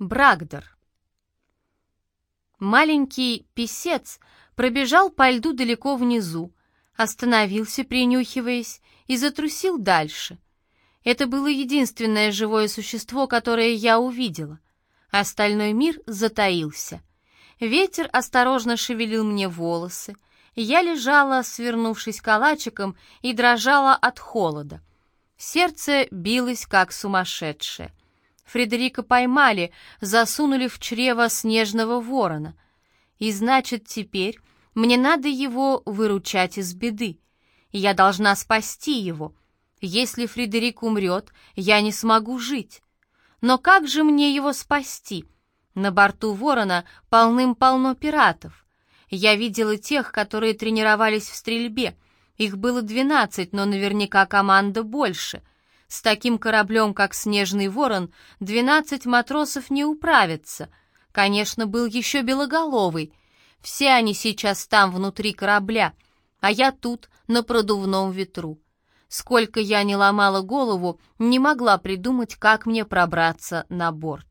Брагдер. Маленький писец пробежал по льду далеко внизу, остановился, принюхиваясь, и затрусил дальше. Это было единственное живое существо, которое я увидела. Остальной мир затаился. Ветер осторожно шевелил мне волосы. Я лежала, свернувшись калачиком, и дрожала от холода. Сердце билось, как сумасшедшее — Фредерика поймали, засунули в чрево снежного ворона. И значит, теперь мне надо его выручать из беды. Я должна спасти его. Если Фредерик умрет, я не смогу жить. Но как же мне его спасти? На борту ворона полным-полно пиратов. Я видела тех, которые тренировались в стрельбе. Их было двенадцать, но наверняка команда больше — с таким кораблем, как «Снежный ворон», двенадцать матросов не управятся. Конечно, был еще Белоголовый. Все они сейчас там, внутри корабля, а я тут, на продувном ветру. Сколько я не ломала голову, не могла придумать, как мне пробраться на борт.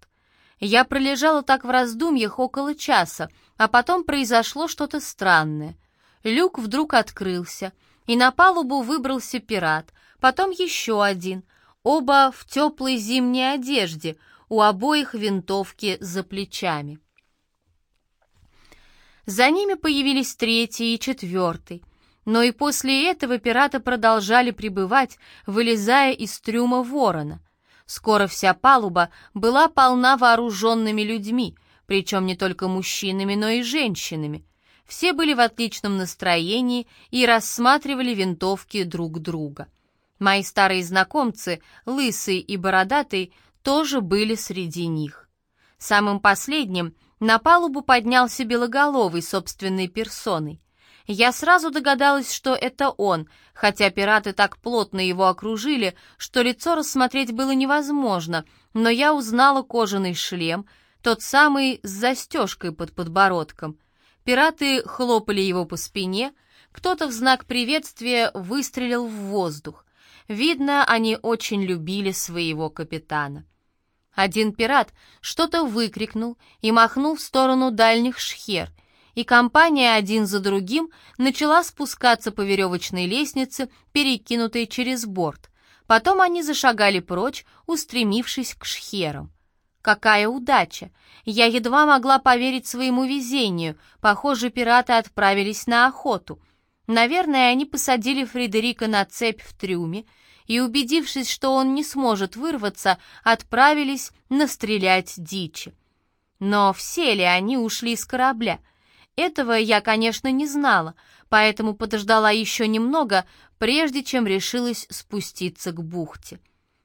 Я пролежала так в раздумьях около часа, а потом произошло что-то странное. Люк вдруг открылся, и на палубу выбрался пират, потом еще один, Оба в теплой зимней одежде, у обоих винтовки за плечами. За ними появились третий и четвертый. Но и после этого пираты продолжали пребывать, вылезая из трюма ворона. Скоро вся палуба была полна вооруженными людьми, причем не только мужчинами, но и женщинами. Все были в отличном настроении и рассматривали винтовки друг друга. Мои старые знакомцы, Лысый и Бородатый, тоже были среди них. Самым последним на палубу поднялся Белоголовый собственной персоной. Я сразу догадалась, что это он, хотя пираты так плотно его окружили, что лицо рассмотреть было невозможно, но я узнала кожаный шлем, тот самый с застежкой под подбородком. Пираты хлопали его по спине, кто-то в знак приветствия выстрелил в воздух. Видно, они очень любили своего капитана. Один пират что-то выкрикнул и махнул в сторону дальних шхер, и компания один за другим начала спускаться по веревочной лестнице, перекинутой через борт. Потом они зашагали прочь, устремившись к шхерам. Какая удача! Я едва могла поверить своему везению. Похоже, пираты отправились на охоту — Наверное, они посадили Фредерика на цепь в трюме и, убедившись, что он не сможет вырваться, отправились настрелять дичи. Но все ли они ушли с корабля? Этого я, конечно, не знала, поэтому подождала еще немного, прежде чем решилась спуститься к бухте.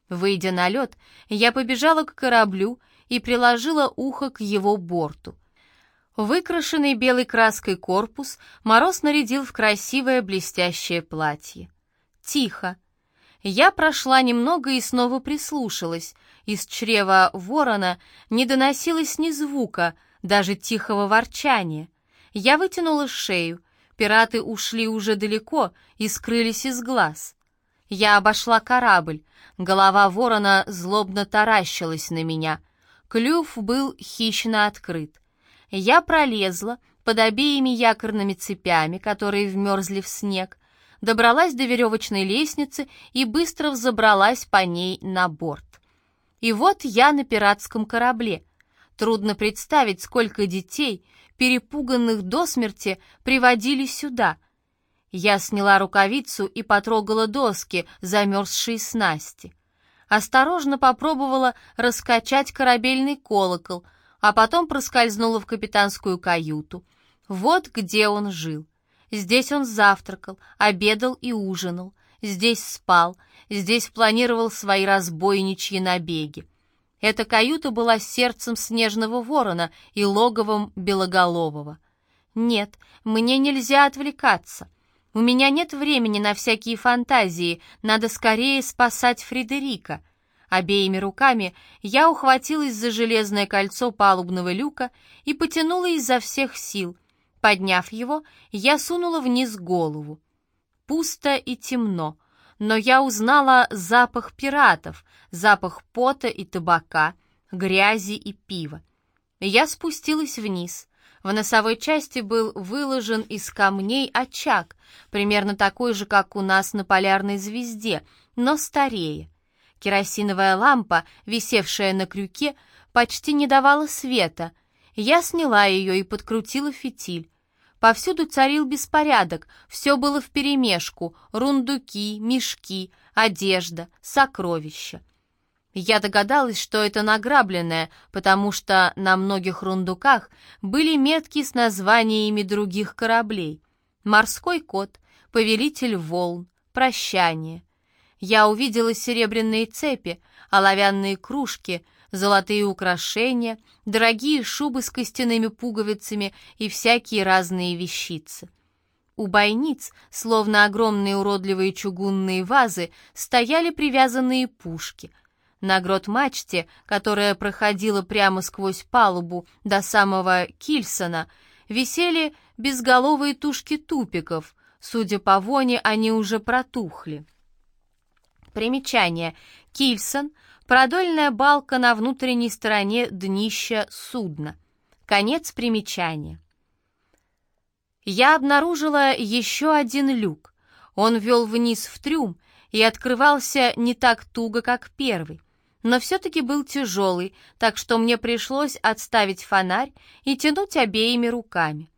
Выйдя на лед, я побежала к кораблю и приложила ухо к его борту — Выкрашенный белой краской корпус Мороз нарядил в красивое блестящее платье. Тихо. Я прошла немного и снова прислушалась. Из чрева ворона не доносилось ни звука, даже тихого ворчания. Я вытянула шею. Пираты ушли уже далеко и скрылись из глаз. Я обошла корабль. Голова ворона злобно таращилась на меня. Клюв был хищно открыт. Я пролезла под обеими якорными цепями, которые вмерзли в снег, добралась до веревочной лестницы и быстро взобралась по ней на борт. И вот я на пиратском корабле. Трудно представить, сколько детей, перепуганных до смерти, приводили сюда. Я сняла рукавицу и потрогала доски, замерзшие снасти. Осторожно попробовала раскачать корабельный колокол — а потом проскользнула в капитанскую каюту. Вот где он жил. Здесь он завтракал, обедал и ужинал, здесь спал, здесь планировал свои разбойничьи набеги. Эта каюта была сердцем снежного ворона и логовом белоголового. Нет, мне нельзя отвлекаться. У меня нет времени на всякие фантазии, надо скорее спасать Фредерика. Обеими руками я ухватилась за железное кольцо палубного люка и потянула изо всех сил. Подняв его, я сунула вниз голову. Пусто и темно, но я узнала запах пиратов, запах пота и табака, грязи и пива. Я спустилась вниз. В носовой части был выложен из камней очаг, примерно такой же, как у нас на полярной звезде, но старее. Керосиновая лампа, висевшая на крюке, почти не давала света. Я сняла ее и подкрутила фитиль. Повсюду царил беспорядок, все было вперемешку, рундуки, мешки, одежда, сокровища. Я догадалась, что это награбленное, потому что на многих рундуках были метки с названиями других кораблей. «Морской кот», «Повелитель волн», «Прощание». Я увидела серебряные цепи, оловянные кружки — золотые украшения, дорогие шубы с костяными пуговицами и всякие разные вещицы. У бойниц, словно огромные уродливые чугунные вазы, стояли привязанные пушки. На грот-мачте, которая проходила прямо сквозь палубу до самого Кильсона, висели безголовые тушки тупиков. Судя по воне, они уже протухли. Примечание. Кильсон — Продольная балка на внутренней стороне днища судна. Конец примечания. Я обнаружила еще один люк. Он вел вниз в трюм и открывался не так туго, как первый, но все-таки был тяжелый, так что мне пришлось отставить фонарь и тянуть обеими руками.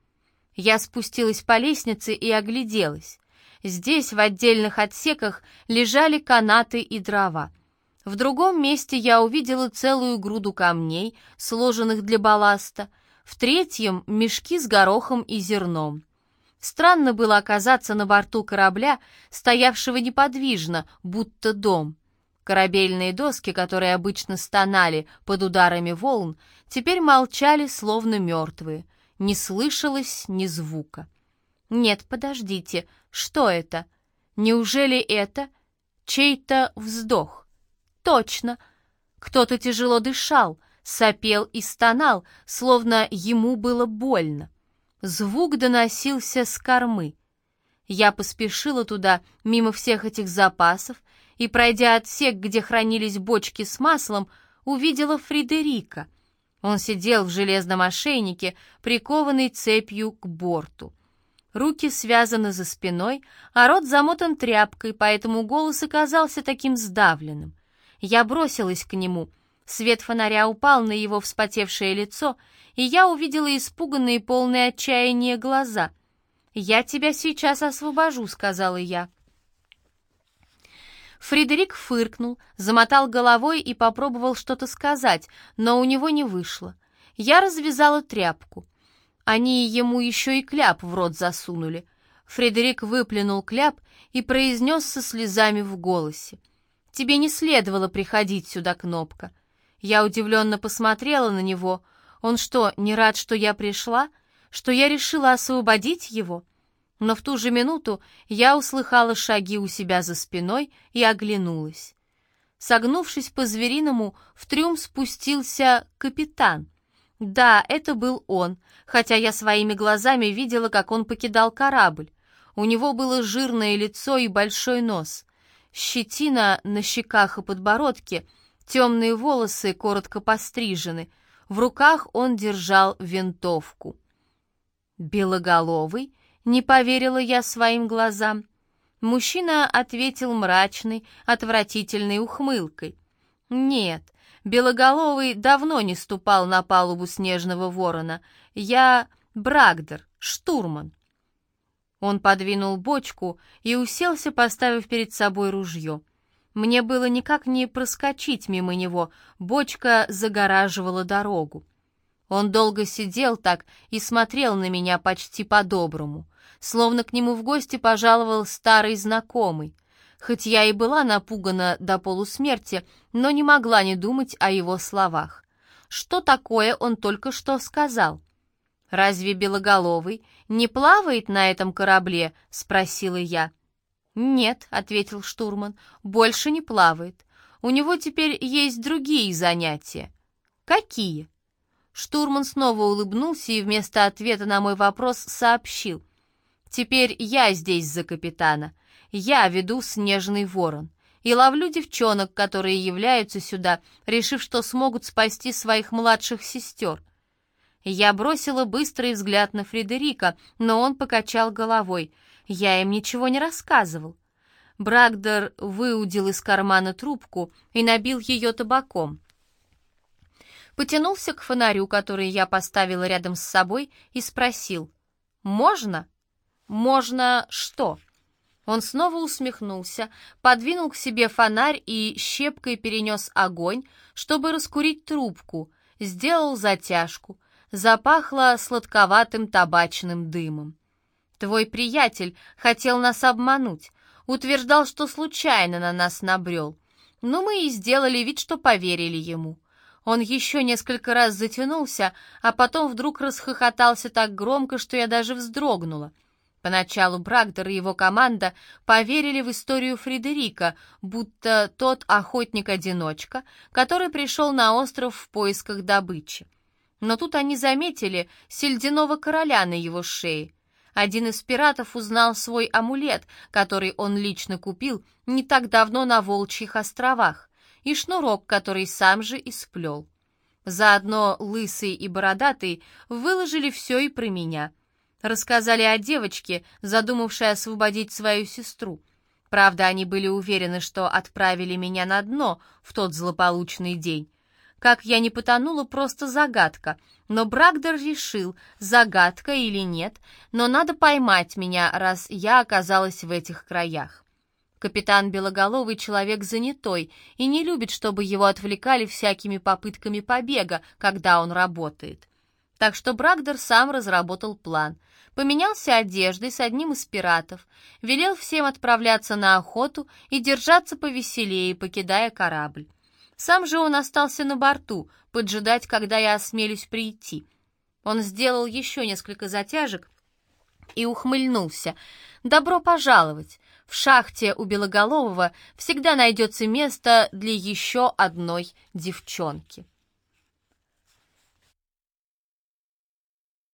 Я спустилась по лестнице и огляделась. Здесь, в отдельных отсеках, лежали канаты и дрова. В другом месте я увидела целую груду камней, сложенных для балласта, в третьем — мешки с горохом и зерном. Странно было оказаться на борту корабля, стоявшего неподвижно, будто дом. Корабельные доски, которые обычно стонали под ударами волн, теперь молчали, словно мертвые. Не слышалось ни звука. «Нет, подождите, что это? Неужели это чей-то вздох?» Точно. Кто-то тяжело дышал, сопел и стонал, словно ему было больно. Звук доносился с кормы. Я поспешила туда, мимо всех этих запасов, и, пройдя отсек, где хранились бочки с маслом, увидела Фредерика. Он сидел в железном ошейнике, прикованный цепью к борту. Руки связаны за спиной, а рот замотан тряпкой, поэтому голос оказался таким сдавленным. Я бросилась к нему. Свет фонаря упал на его вспотевшее лицо, и я увидела испуганные, полные отчаяния глаза. «Я тебя сейчас освобожу», — сказала я. Фредерик фыркнул, замотал головой и попробовал что-то сказать, но у него не вышло. Я развязала тряпку. Они ему еще и кляп в рот засунули. Фредерик выплюнул кляп и произнес со слезами в голосе. Тебе не следовало приходить сюда, Кнопка. Я удивленно посмотрела на него. Он что, не рад, что я пришла? Что я решила освободить его? Но в ту же минуту я услыхала шаги у себя за спиной и оглянулась. Согнувшись по-звериному, в трюм спустился капитан. Да, это был он, хотя я своими глазами видела, как он покидал корабль. У него было жирное лицо и большой нос щетина на щеках и подбородке, темные волосы коротко пострижены. В руках он держал винтовку. «Белоголовый?» — не поверила я своим глазам. Мужчина ответил мрачной, отвратительной ухмылкой. «Нет, Белоголовый давно не ступал на палубу снежного ворона. Я Брагдер, штурман». Он подвинул бочку и уселся, поставив перед собой ружье. Мне было никак не проскочить мимо него, бочка загораживала дорогу. Он долго сидел так и смотрел на меня почти по-доброму, словно к нему в гости пожаловал старый знакомый. Хоть я и была напугана до полусмерти, но не могла не думать о его словах. Что такое он только что сказал? «Разве Белоголовый не плавает на этом корабле?» — спросила я. «Нет», — ответил штурман, — «больше не плавает. У него теперь есть другие занятия». «Какие?» Штурман снова улыбнулся и вместо ответа на мой вопрос сообщил. «Теперь я здесь за капитана. Я веду снежный ворон. и ловлю девчонок, которые являются сюда, решив, что смогут спасти своих младших сестер. Я бросила быстрый взгляд на Фредерика, но он покачал головой. Я им ничего не рассказывал. Брагдер выудил из кармана трубку и набил ее табаком. Потянулся к фонарю, который я поставила рядом с собой, и спросил. «Можно?» «Можно что?» Он снова усмехнулся, подвинул к себе фонарь и щепкой перенес огонь, чтобы раскурить трубку, сделал затяжку. Запахло сладковатым табачным дымом. «Твой приятель хотел нас обмануть, утверждал, что случайно на нас набрел. Но мы и сделали вид, что поверили ему». Он еще несколько раз затянулся, а потом вдруг расхохотался так громко, что я даже вздрогнула. Поначалу Брагдер и его команда поверили в историю Фредерика, будто тот охотник-одиночка, который пришел на остров в поисках добычи. Но тут они заметили сельдяного короля на его шее. Один из пиратов узнал свой амулет, который он лично купил не так давно на Волчьих островах, и шнурок, который сам же исплел. Заодно Лысый и Бородатый выложили все и про меня — Рассказали о девочке, задумавшей освободить свою сестру. Правда, они были уверены, что отправили меня на дно в тот злополучный день. Как я не потонула, просто загадка. Но Брагдер решил, загадка или нет, но надо поймать меня, раз я оказалась в этих краях. Капитан Белоголовый человек занятой и не любит, чтобы его отвлекали всякими попытками побега, когда он работает. Так что Брагдер сам разработал план — поменялся одеждой с одним из пиратов, велел всем отправляться на охоту и держаться повеселее, покидая корабль. Сам же он остался на борту, поджидать, когда я осмелюсь прийти. Он сделал еще несколько затяжек и ухмыльнулся. «Добро пожаловать! В шахте у Белоголового всегда найдется место для еще одной девчонки».